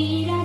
vida.